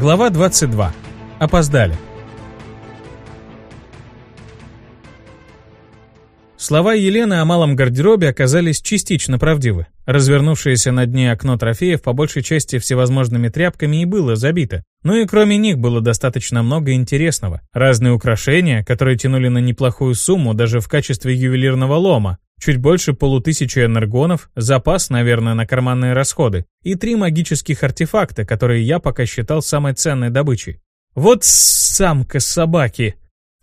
Глава 22. Опоздали. Слова Елены о малом гардеробе оказались частично правдивы. Развернувшееся на дне окно трофеев по большей части всевозможными тряпками и было забито. Ну и кроме них было достаточно много интересного. Разные украшения, которые тянули на неплохую сумму даже в качестве ювелирного лома, чуть больше полутысячи энергонов, запас, наверное, на карманные расходы, и три магических артефакта, которые я пока считал самой ценной добычей. Вот самка собаки!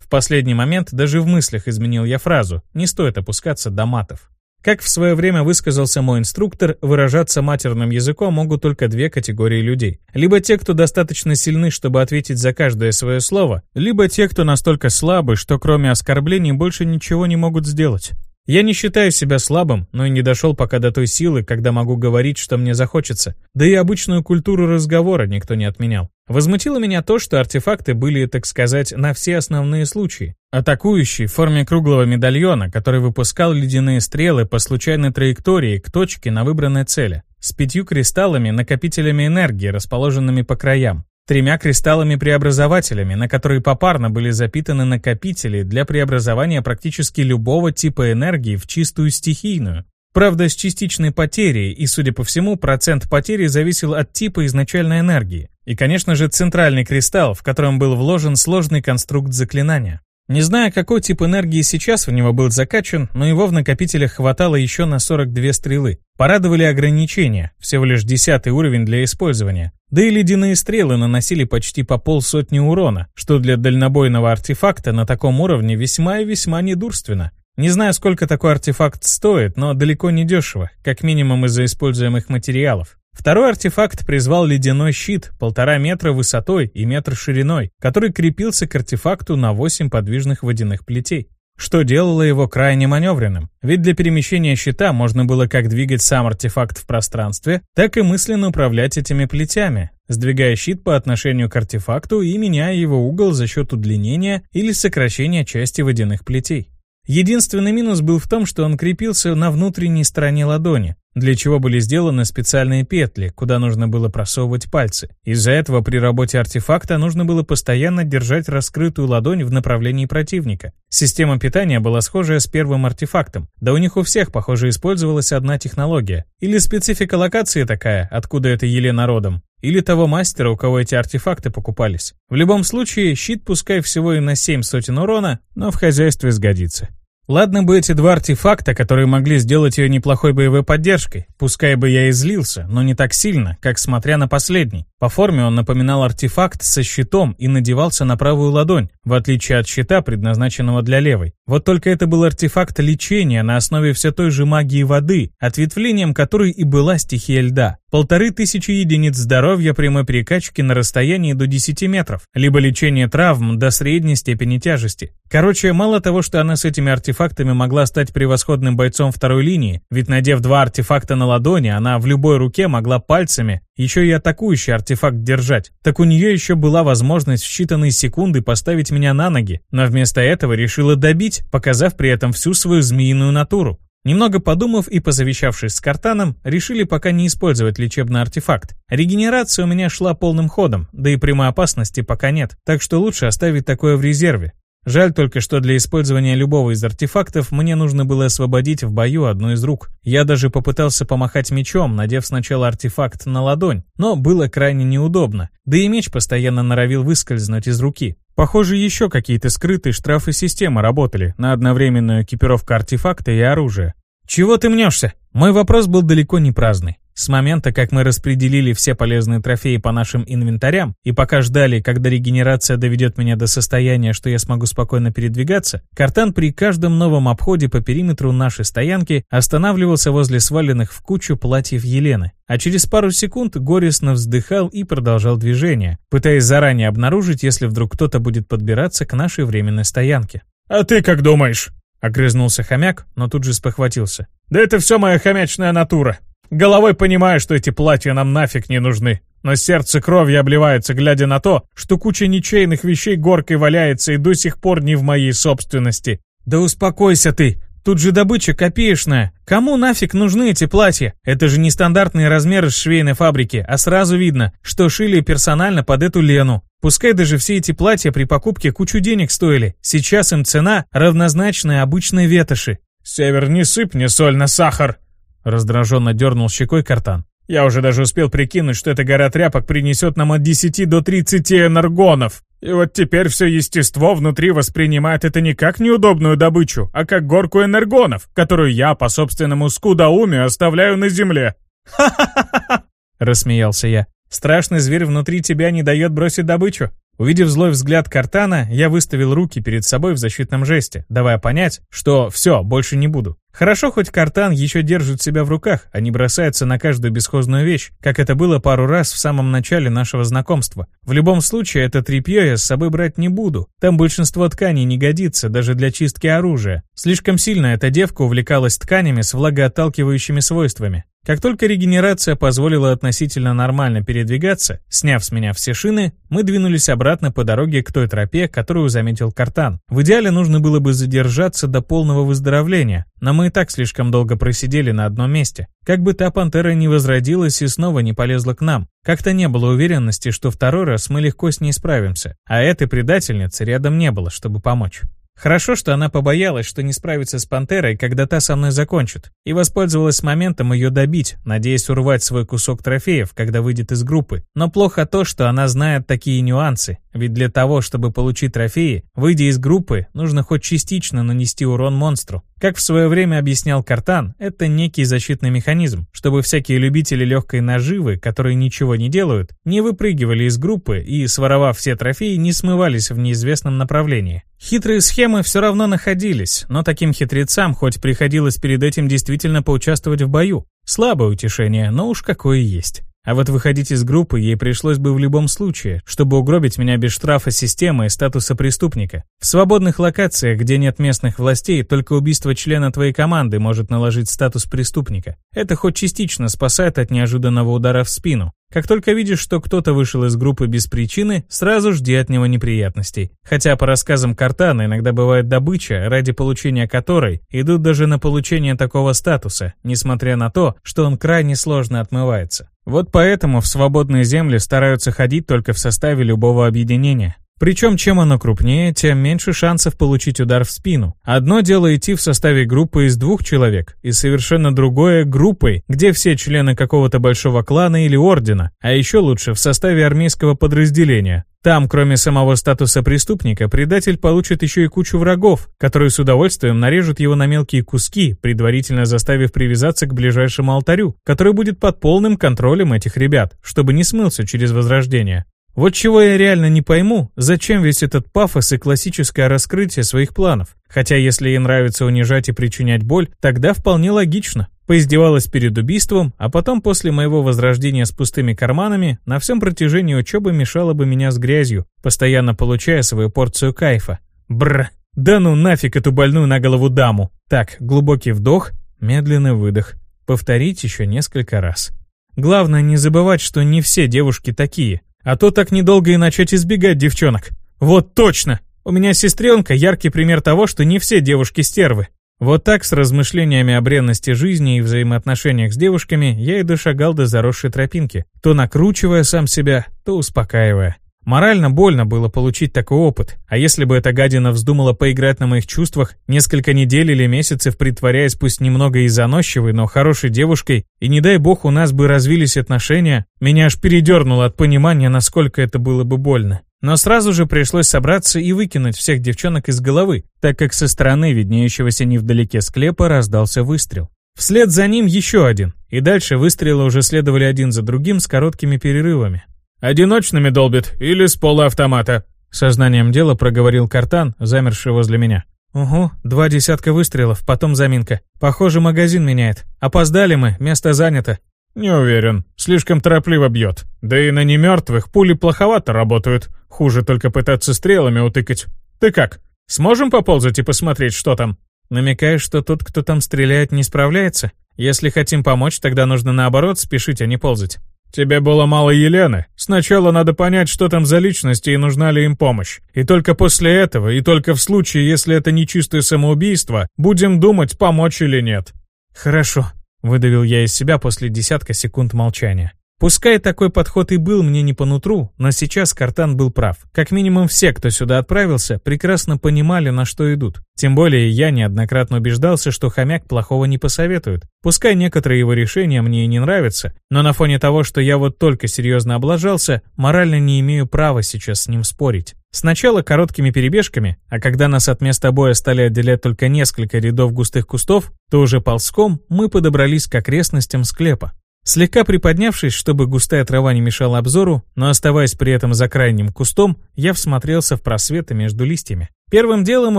В последний момент даже в мыслях изменил я фразу «не стоит опускаться до матов». Как в свое время высказался мой инструктор, выражаться матерным языком могут только две категории людей. Либо те, кто достаточно сильны, чтобы ответить за каждое свое слово, либо те, кто настолько слабы, что кроме оскорблений больше ничего не могут сделать. Я не считаю себя слабым, но и не дошел пока до той силы, когда могу говорить, что мне захочется. Да и обычную культуру разговора никто не отменял. Возмутило меня то, что артефакты были, так сказать, на все основные случаи. Атакующий в форме круглого медальона, который выпускал ледяные стрелы по случайной траектории к точке на выбранной цели, с пятью кристаллами-накопителями энергии, расположенными по краям тремя кристаллами-преобразователями, на которые попарно были запитаны накопители для преобразования практически любого типа энергии в чистую стихийную. Правда, с частичной потерей, и, судя по всему, процент потери зависел от типа изначальной энергии. И, конечно же, центральный кристалл, в котором был вложен сложный конструкт заклинания. Не знаю, какой тип энергии сейчас в него был закачан, но его в накопителях хватало еще на 42 стрелы. Порадовали ограничения, всего лишь десятый уровень для использования. Да и ледяные стрелы наносили почти по полсотни урона, что для дальнобойного артефакта на таком уровне весьма и весьма недурственно. Не знаю, сколько такой артефакт стоит, но далеко не дешево, как минимум из-за используемых материалов. Второй артефакт призвал ледяной щит, полтора метра высотой и метр шириной, который крепился к артефакту на восемь подвижных водяных плетей. Что делало его крайне маневренным. Ведь для перемещения щита можно было как двигать сам артефакт в пространстве, так и мысленно управлять этими плетями, сдвигая щит по отношению к артефакту и меняя его угол за счет удлинения или сокращения части водяных плетей. Единственный минус был в том, что он крепился на внутренней стороне ладони, для чего были сделаны специальные петли, куда нужно было просовывать пальцы. Из-за этого при работе артефакта нужно было постоянно держать раскрытую ладонь в направлении противника. Система питания была схожая с первым артефактом, да у них у всех, похоже, использовалась одна технология. Или специфика локации такая, откуда это Елена родом, или того мастера, у кого эти артефакты покупались. В любом случае, щит пускай всего и на 7 сотен урона, но в хозяйстве сгодится. Ладно бы эти два артефакта, которые могли сделать ее неплохой боевой поддержкой. Пускай бы я и злился, но не так сильно, как смотря на последний. По форме он напоминал артефакт со щитом и надевался на правую ладонь, в отличие от щита, предназначенного для левой. Вот только это был артефакт лечения на основе все той же магии воды, ответвлением которой и была стихия льда. Полторы тысячи единиц здоровья прямой перекачки на расстоянии до 10 метров, либо лечение травм до средней степени тяжести. Короче, мало того, что она с этими артефактами могла стать превосходным бойцом второй линии, ведь надев два артефакта на ладони, она в любой руке могла пальцами еще и атакующий артефакт держать, так у нее еще была возможность в считанные секунды поставить меня на ноги, но вместо этого решила добить, показав при этом всю свою змеиную натуру. Немного подумав и посовещавшись с Картаном, решили пока не использовать лечебный артефакт. Регенерация у меня шла полным ходом, да и прямой опасности пока нет, так что лучше оставить такое в резерве. Жаль только, что для использования любого из артефактов мне нужно было освободить в бою одну из рук. Я даже попытался помахать мечом, надев сначала артефакт на ладонь, но было крайне неудобно, да и меч постоянно норовил выскользнуть из руки. Похоже, еще какие-то скрытые штрафы системы работали на одновременную экипировку артефакта и оружия. «Чего ты мнешься?» Мой вопрос был далеко не праздный. С момента, как мы распределили все полезные трофеи по нашим инвентарям, и пока ждали, когда регенерация доведет меня до состояния, что я смогу спокойно передвигаться, Картан при каждом новом обходе по периметру нашей стоянки останавливался возле сваленных в кучу платьев Елены, а через пару секунд горестно вздыхал и продолжал движение, пытаясь заранее обнаружить, если вдруг кто-то будет подбираться к нашей временной стоянке. «А ты как думаешь?» — огрызнулся хомяк, но тут же спохватился. «Да это все моя хомячная натура. Головой понимаю, что эти платья нам нафиг не нужны. Но сердце кровью обливается, глядя на то, что куча ничейных вещей горкой валяется и до сих пор не в моей собственности. «Да успокойся ты! Тут же добыча копеечная. Кому нафиг нужны эти платья? Это же не стандартные размеры с швейной фабрики, а сразу видно, что шили персонально под эту Лену. Пускай даже все эти платья при покупке кучу денег стоили. Сейчас им цена равнозначная обычной ветоши. «Север, не сыпь мне соль на сахар!» Раздраженно дернул щекой картан. «Я уже даже успел прикинуть, что эта гора тряпок принесет нам от 10 до 30 энергонов. И вот теперь все естество внутри воспринимает это не как неудобную добычу, а как горку энергонов, которую я по собственному скудоумию оставляю на земле». «Ха-ха-ха!» — рассмеялся я. Страшный зверь внутри тебя не дает бросить добычу. Увидев злой взгляд Картана, я выставил руки перед собой в защитном жесте, давая понять, что все, больше не буду. Хорошо, хоть Картан еще держит себя в руках, а не бросается на каждую бесхозную вещь, как это было пару раз в самом начале нашего знакомства. В любом случае, это тряпье я с собой брать не буду. Там большинство тканей не годится, даже для чистки оружия. Слишком сильно эта девка увлекалась тканями с влагоотталкивающими свойствами. Как только регенерация позволила относительно нормально передвигаться, сняв с меня все шины, мы двинулись обратно по дороге к той тропе, которую заметил Картан. В идеале нужно было бы задержаться до полного выздоровления, но мы и так слишком долго просидели на одном месте. Как бы та пантера не возродилась и снова не полезла к нам. Как-то не было уверенности, что второй раз мы легко с ней справимся, а этой предательницы рядом не было, чтобы помочь. Хорошо, что она побоялась, что не справится с пантерой, когда та со мной закончит, и воспользовалась моментом ее добить, надеясь урвать свой кусок трофеев, когда выйдет из группы. Но плохо то, что она знает такие нюансы, ведь для того, чтобы получить трофеи, выйдя из группы, нужно хоть частично нанести урон монстру. Как в свое время объяснял Картан, это некий защитный механизм, чтобы всякие любители легкой наживы, которые ничего не делают, не выпрыгивали из группы и, своровав все трофеи, не смывались в неизвестном направлении. Хитрые схемы все равно находились, но таким хитрецам хоть приходилось перед этим действительно поучаствовать в бою. Слабое утешение, но уж какое есть. А вот выходить из группы ей пришлось бы в любом случае, чтобы угробить меня без штрафа системы и статуса преступника. В свободных локациях, где нет местных властей, только убийство члена твоей команды может наложить статус преступника. Это хоть частично спасает от неожиданного удара в спину. Как только видишь, что кто-то вышел из группы без причины, сразу жди от него неприятностей. Хотя по рассказам Картана иногда бывает добыча, ради получения которой идут даже на получение такого статуса, несмотря на то, что он крайне сложно отмывается. Вот поэтому в свободные земли стараются ходить только в составе любого объединения. Причем чем оно крупнее, тем меньше шансов получить удар в спину. Одно дело идти в составе группы из двух человек, и совершенно другое — группой, где все члены какого-то большого клана или ордена, а еще лучше в составе армейского подразделения. Там, кроме самого статуса преступника, предатель получит еще и кучу врагов, которые с удовольствием нарежут его на мелкие куски, предварительно заставив привязаться к ближайшему алтарю, который будет под полным контролем этих ребят, чтобы не смылся через возрождение. Вот чего я реально не пойму, зачем весь этот пафос и классическое раскрытие своих планов. Хотя если ей нравится унижать и причинять боль, тогда вполне логично. Поиздевалась перед убийством, а потом после моего возрождения с пустыми карманами на всем протяжении учебы мешала бы меня с грязью, постоянно получая свою порцию кайфа. Бр. Да ну нафиг эту больную на голову даму. Так, глубокий вдох, медленный выдох. Повторить еще несколько раз. Главное не забывать, что не все девушки такие. А то так недолго и начать избегать девчонок. Вот точно! У меня сестренка яркий пример того, что не все девушки стервы. Вот так с размышлениями о бренности жизни и взаимоотношениях с девушками я и дошагал до заросшей тропинки, то накручивая сам себя, то успокаивая. Морально больно было получить такой опыт, а если бы эта гадина вздумала поиграть на моих чувствах несколько недель или месяцев, притворяясь пусть немного и заносчивой, но хорошей девушкой, и не дай бог у нас бы развились отношения, меня аж передернуло от понимания, насколько это было бы больно. Но сразу же пришлось собраться и выкинуть всех девчонок из головы, так как со стороны виднеющегося невдалеке склепа раздался выстрел. Вслед за ним еще один, и дальше выстрелы уже следовали один за другим с короткими перерывами. «Одиночными долбит или с полуавтомата?» Сознанием дела проговорил Картан, замерший возле меня. «Угу, два десятка выстрелов, потом заминка. Похоже, магазин меняет. Опоздали мы, место занято». «Не уверен. Слишком торопливо бьет. Да и на немертвых пули плоховато работают. Хуже только пытаться стрелами утыкать. Ты как? Сможем поползать и посмотреть, что там?» «Намекаешь, что тот, кто там стреляет, не справляется? Если хотим помочь, тогда нужно наоборот спешить, а не ползать». Тебе было мало Елены. Сначала надо понять, что там за личности и нужна ли им помощь. И только после этого, и только в случае, если это не чистое самоубийство, будем думать, помочь или нет. Хорошо, выдавил я из себя после десятка секунд молчания. Пускай такой подход и был мне не по нутру, но сейчас Картан был прав. Как минимум все, кто сюда отправился, прекрасно понимали, на что идут. Тем более я неоднократно убеждался, что хомяк плохого не посоветует. Пускай некоторые его решения мне и не нравятся, но на фоне того, что я вот только серьезно облажался, морально не имею права сейчас с ним спорить. Сначала короткими перебежками, а когда нас от места боя стали отделять только несколько рядов густых кустов, то уже ползком мы подобрались к окрестностям склепа. Слегка приподнявшись, чтобы густая трава не мешала обзору, но оставаясь при этом за крайним кустом, я всмотрелся в просветы между листьями. Первым делом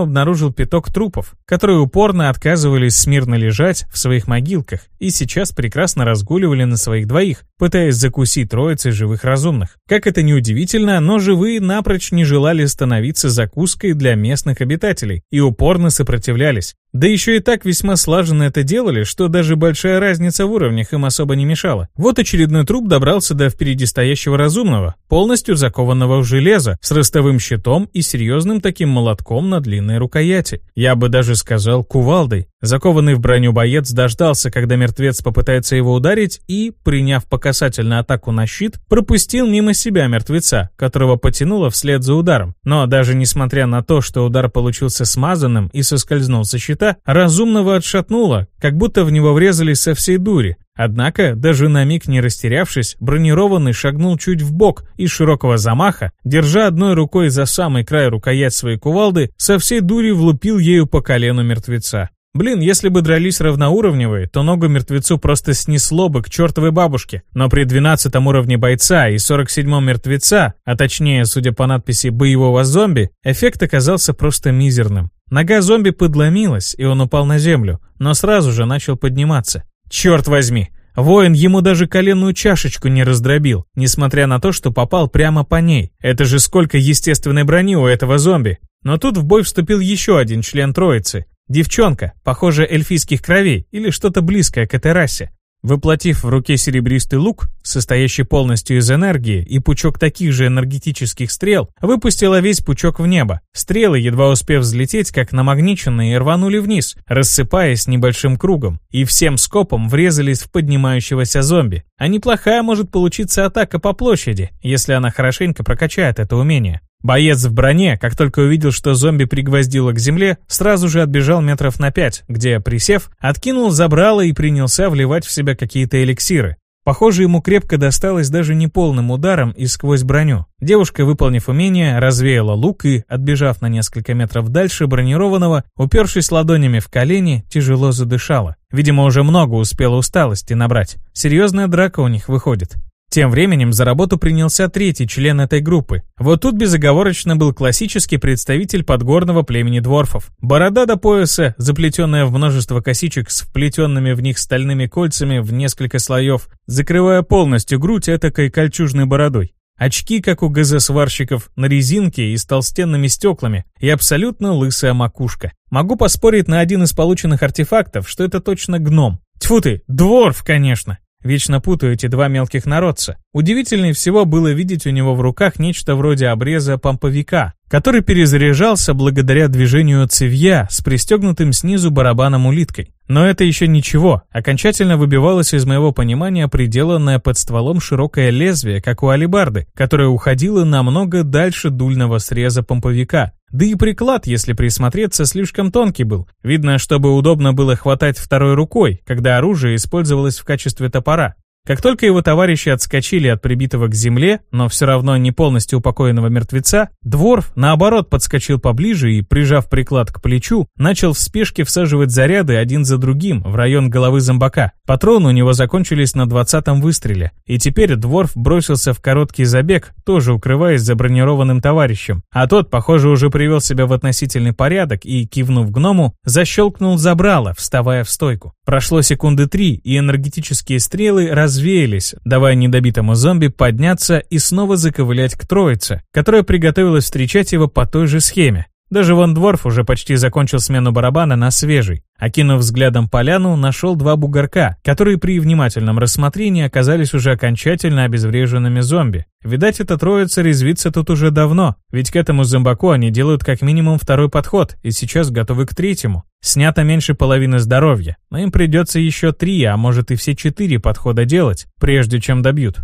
обнаружил пяток трупов, которые упорно отказывались смирно лежать в своих могилках и сейчас прекрасно разгуливали на своих двоих, пытаясь закусить троицы живых разумных. Как это ни удивительно, но живые напрочь не желали становиться закуской для местных обитателей и упорно сопротивлялись. Да еще и так весьма слаженно это делали, что даже большая разница в уровнях им особо не мешала. Вот очередной труп добрался до впереди стоящего разумного, полностью закованного в железо, с ростовым щитом и серьезным таким молотком на длинной рукояти. Я бы даже сказал кувалдой. Закованный в броню боец дождался, когда мертвец попытается его ударить и, приняв по касательной атаку на щит, пропустил мимо себя мертвеца, которого потянуло вслед за ударом. Но даже несмотря на то, что удар получился смазанным и соскользнул со щита, разумного отшатнуло, как будто в него врезались со всей дури. Однако, даже на миг не растерявшись, бронированный шагнул чуть в бок и широкого замаха, держа одной рукой за самый край рукоять своей кувалды, со всей дури влупил ею по колену мертвеца. Блин, если бы дрались равноуровневые, то ногу мертвецу просто снесло бы к чертовой бабушке. Но при 12 уровне бойца и 47-м мертвеца, а точнее, судя по надписи «боевого зомби», эффект оказался просто мизерным. Нога зомби подломилась, и он упал на землю, но сразу же начал подниматься. Черт возьми! Воин ему даже коленную чашечку не раздробил, несмотря на то, что попал прямо по ней. Это же сколько естественной брони у этого зомби. Но тут в бой вступил еще один член троицы. Девчонка, похоже, эльфийских кровей или что-то близкое к этой расе. Воплотив в руке серебристый лук, состоящий полностью из энергии, и пучок таких же энергетических стрел, выпустила весь пучок в небо. Стрелы, едва успев взлететь, как намагниченные, рванули вниз, рассыпаясь небольшим кругом, и всем скопом врезались в поднимающегося зомби. А неплохая может получиться атака по площади, если она хорошенько прокачает это умение. Боец в броне, как только увидел, что зомби пригвоздило к земле, сразу же отбежал метров на пять, где, присев, откинул забрало и принялся вливать в себя какие-то эликсиры. Похоже, ему крепко досталось даже не полным ударом и сквозь броню. Девушка, выполнив умение, развеяла лук и, отбежав на несколько метров дальше бронированного, упершись ладонями в колени, тяжело задышала. Видимо, уже много успела усталости набрать. Серьезная драка у них выходит. Тем временем за работу принялся третий член этой группы. Вот тут безоговорочно был классический представитель подгорного племени дворфов. Борода до пояса, заплетенная в множество косичек с вплетенными в них стальными кольцами в несколько слоев, закрывая полностью грудь этакой кольчужной бородой. Очки, как у ГЗ-сварщиков, на резинке и с толстенными стеклами, и абсолютно лысая макушка. Могу поспорить на один из полученных артефактов, что это точно гном. Тьфу ты, дворф, конечно. Вечно путаю эти два мелких народца. Удивительнее всего было видеть у него в руках нечто вроде обреза помповика, который перезаряжался благодаря движению цевья с пристегнутым снизу барабаном улиткой. Но это еще ничего, окончательно выбивалось из моего понимания приделанное под стволом широкое лезвие, как у алибарды, которое уходило намного дальше дульного среза помповика. Да и приклад, если присмотреться, слишком тонкий был. Видно, чтобы удобно было хватать второй рукой, когда оружие использовалось в качестве топора. Как только его товарищи отскочили от прибитого к земле, но все равно не полностью упокоенного мертвеца, Дворф, наоборот, подскочил поближе и, прижав приклад к плечу, начал в спешке всаживать заряды один за другим в район головы зомбака. Патроны у него закончились на двадцатом выстреле, и теперь Дворф бросился в короткий забег, тоже укрываясь за бронированным товарищем. А тот, похоже, уже привел себя в относительный порядок и, кивнув гному, защелкнул забрало, вставая в стойку. Прошло секунды три, и энергетические стрелы развеялись, давая недобитому зомби подняться и снова заковылять к троице, которая приготовилась встречать его по той же схеме. Даже Ван Дворф уже почти закончил смену барабана на свежий. Окинув взглядом поляну, нашел два бугорка, которые при внимательном рассмотрении оказались уже окончательно обезвреженными зомби. Видать, эта троица резвится тут уже давно, ведь к этому зомбаку они делают как минимум второй подход, и сейчас готовы к третьему. Снято меньше половины здоровья, но им придется еще три, а может и все четыре подхода делать, прежде чем добьют.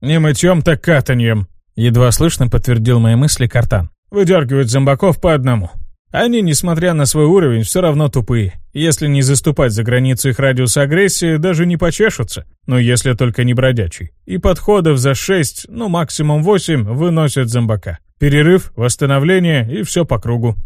«Не мытьем, так катаньем», — едва слышно подтвердил мои мысли Картан. Выдергивают зомбаков по одному. Они, несмотря на свой уровень, все равно тупые. Если не заступать за границу их радиуса агрессии, даже не почешутся. Но если только не бродячий. И подходов за 6, ну максимум 8, выносят зомбака. Перерыв, восстановление и все по кругу.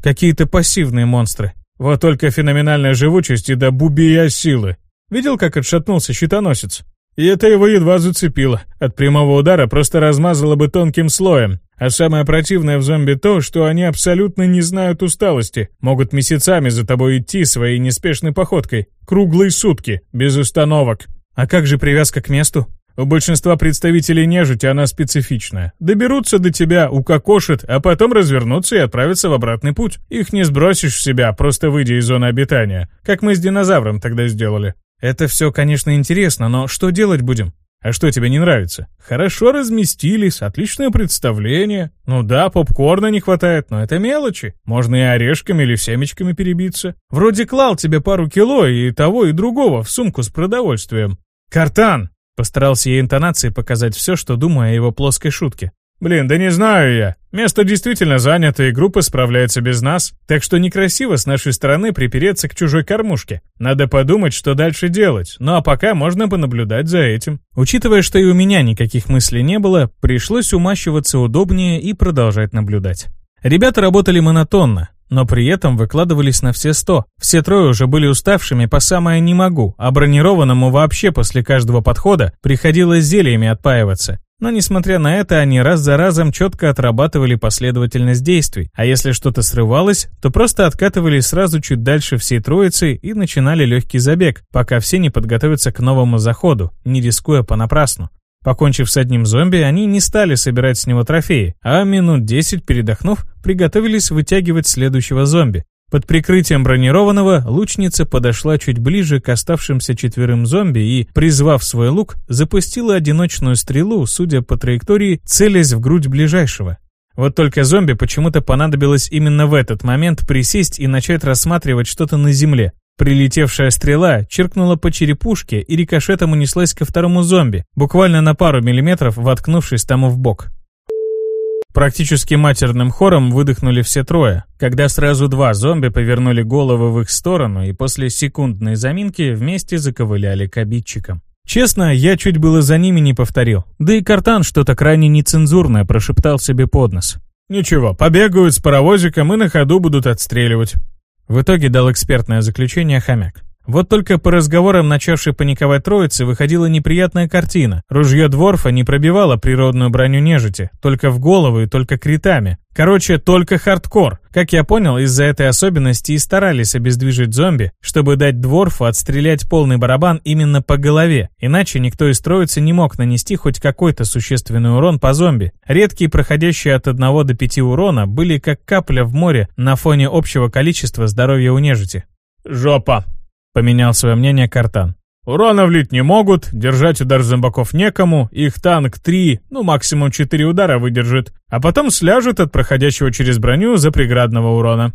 Какие-то пассивные монстры. Вот только феноменальная живучесть и до бубия силы. Видел, как отшатнулся щитоносец? И это его едва зацепило. От прямого удара просто размазало бы тонким слоем. А самое противное в зомби то, что они абсолютно не знают усталости, могут месяцами за тобой идти своей неспешной походкой, круглые сутки, без установок. А как же привязка к месту? У большинства представителей нежити она специфичная. Доберутся до тебя, укокошат, а потом развернутся и отправятся в обратный путь. Их не сбросишь в себя, просто выйдя из зоны обитания, как мы с динозавром тогда сделали. Это все, конечно, интересно, но что делать будем? А что тебе не нравится? Хорошо разместились, отличное представление. Ну да, попкорна не хватает, но это мелочи. Можно и орешками или семечками перебиться. Вроде клал тебе пару кило и того, и другого в сумку с продовольствием. «Картан!» Постарался я интонацией показать все, что думаю о его плоской шутке. Блин, да не знаю я. Место действительно занято, и группа справляется без нас. Так что некрасиво с нашей стороны припереться к чужой кормушке. Надо подумать, что дальше делать. Ну а пока можно понаблюдать за этим. Учитывая, что и у меня никаких мыслей не было, пришлось умащиваться удобнее и продолжать наблюдать. Ребята работали монотонно, но при этом выкладывались на все сто. Все трое уже были уставшими по самое «не могу», а бронированному вообще после каждого подхода приходилось зельями отпаиваться. Но несмотря на это, они раз за разом четко отрабатывали последовательность действий, а если что-то срывалось, то просто откатывались сразу чуть дальше всей троицы и начинали легкий забег, пока все не подготовятся к новому заходу, не рискуя понапрасну. Покончив с одним зомби, они не стали собирать с него трофеи, а минут 10 передохнув, приготовились вытягивать следующего зомби. Под прикрытием бронированного лучница подошла чуть ближе к оставшимся четверым зомби и, призвав свой лук, запустила одиночную стрелу, судя по траектории, целясь в грудь ближайшего. Вот только зомби почему-то понадобилось именно в этот момент присесть и начать рассматривать что-то на земле. Прилетевшая стрела чиркнула по черепушке и рикошетом унеслась ко второму зомби, буквально на пару миллиметров воткнувшись тому в бок. Практически матерным хором выдохнули все трое, когда сразу два зомби повернули головы в их сторону и после секундной заминки вместе заковыляли к обидчикам. Честно, я чуть было за ними не повторил. Да и Картан что-то крайне нецензурное прошептал себе под нос. «Ничего, побегают с паровозиком и на ходу будут отстреливать». В итоге дал экспертное заключение хомяк. Вот только по разговорам начавшей паниковать троицы выходила неприятная картина. Ружье Дворфа не пробивало природную броню нежити, только в голову и только критами. Короче, только хардкор. Как я понял, из-за этой особенности и старались обездвижить зомби, чтобы дать Дворфу отстрелять полный барабан именно по голове, иначе никто из троицы не мог нанести хоть какой-то существенный урон по зомби. Редкие, проходящие от 1 до 5 урона, были как капля в море на фоне общего количества здоровья у нежити. «Жопа!» Поменял свое мнение Картан. Урона влить не могут, держать удар зомбаков некому, их танк 3, ну максимум 4 удара выдержит, а потом сляжет от проходящего через броню за преградного урона.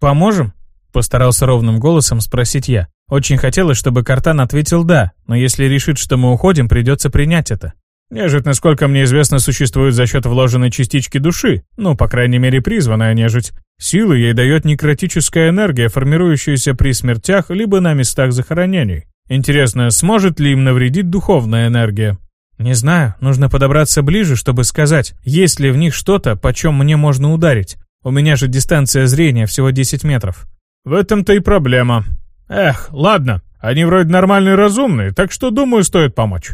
«Поможем?» — постарался ровным голосом спросить я. Очень хотелось, чтобы Картан ответил «да», но если решит, что мы уходим, придется принять это. Нежить, насколько мне известно, существует за счет вложенной частички души, ну, по крайней мере, призванная нежить. Силы ей дает некротическая энергия, формирующаяся при смертях либо на местах захоронений. Интересно, сможет ли им навредить духовная энергия? Не знаю, нужно подобраться ближе, чтобы сказать, есть ли в них что-то, по чем мне можно ударить. У меня же дистанция зрения всего 10 метров. В этом-то и проблема. Эх, ладно, они вроде нормальные разумные, так что, думаю, стоит помочь.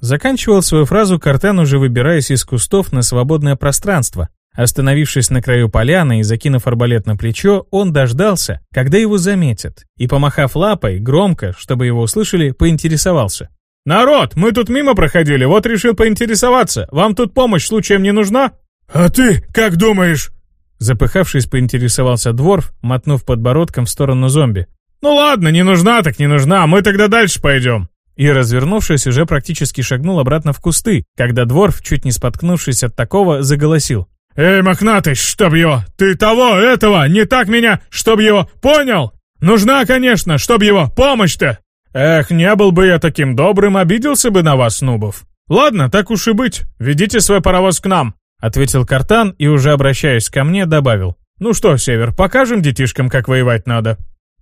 Заканчивал свою фразу Картен, уже выбираясь из кустов на свободное пространство. Остановившись на краю поляны и закинув арбалет на плечо, он дождался, когда его заметят, и, помахав лапой, громко, чтобы его услышали, поинтересовался. «Народ, мы тут мимо проходили, вот решил поинтересоваться. Вам тут помощь случаем не нужна?» «А ты как думаешь?» Запыхавшись, поинтересовался Дворф, мотнув подбородком в сторону зомби. «Ну ладно, не нужна так не нужна, мы тогда дальше пойдем». И, развернувшись, уже практически шагнул обратно в кусты, когда Дворф, чуть не споткнувшись от такого, заголосил. «Эй, мохнатый, чтоб его! Ты того, этого, не так меня, чтоб его, понял? Нужна, конечно, чтоб его, помощь-то!» «Эх, не был бы я таким добрым, обиделся бы на вас, нубов. Ладно, так уж и быть, ведите свой паровоз к нам», — ответил Картан и, уже обращаясь ко мне, добавил. «Ну что, Север, покажем детишкам, как воевать надо».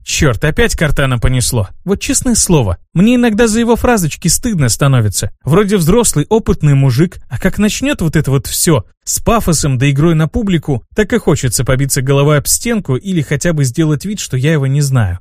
Черт, опять Картана понесло. Вот честное слово, мне иногда за его фразочки стыдно становится. Вроде взрослый, опытный мужик, а как начнет вот это вот все, с пафосом да игрой на публику, так и хочется побиться головой об стенку или хотя бы сделать вид, что я его не знаю.